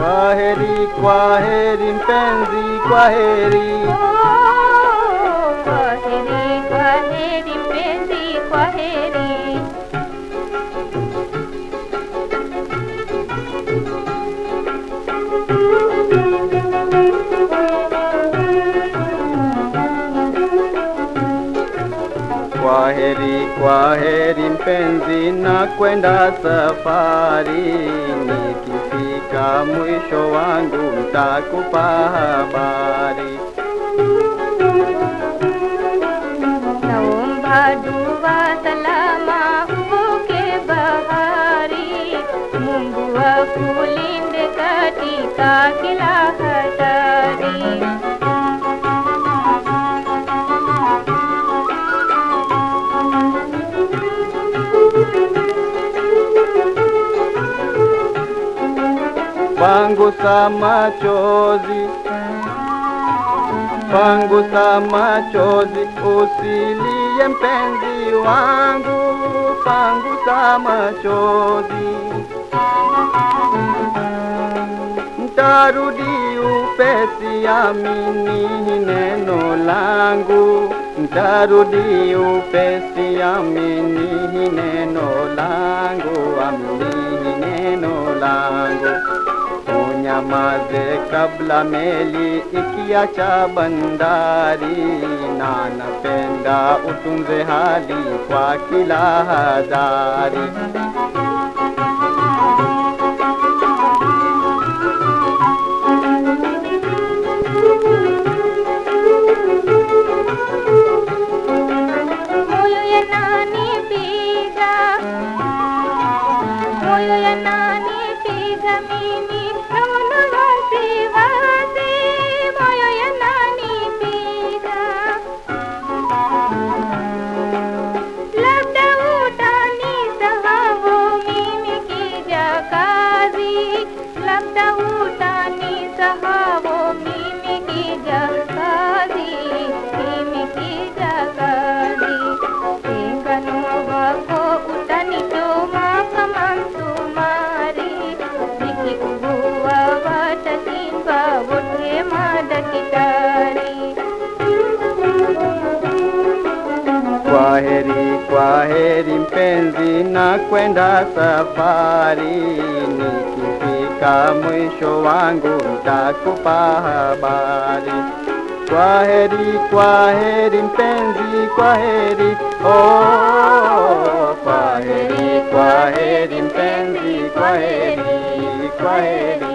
Kwa heri, mpenzi, kwaheri. kwaheri, mpenzi, kwaheri. Kwaheri, Kwa heri, kwa heri mpenzi, na kwenda safari. Nikifika mwisho wangu ntakupa habari. Pangusa machozi, pangusa machozi, usilie mpenzi wangu, pangusa machozi. mtarudi upesi, amini neno langu, mtarudi upesi, amini neno langu, amini नमाज़ कबला मेली इकियाच्या बंदारी नान पेंदा उतुम रे हाली क्वाकिला हजारी नानी لم تهون Kwaheri, kwaheri mpenzi, na kwenda safari, nikifika mwisho wangu nitakupa habari. Kwaheri, kwaheri mpenzi, kwaheri, oh, kwaheri, kwaheri mpenzi, kwaheri, kwaheri.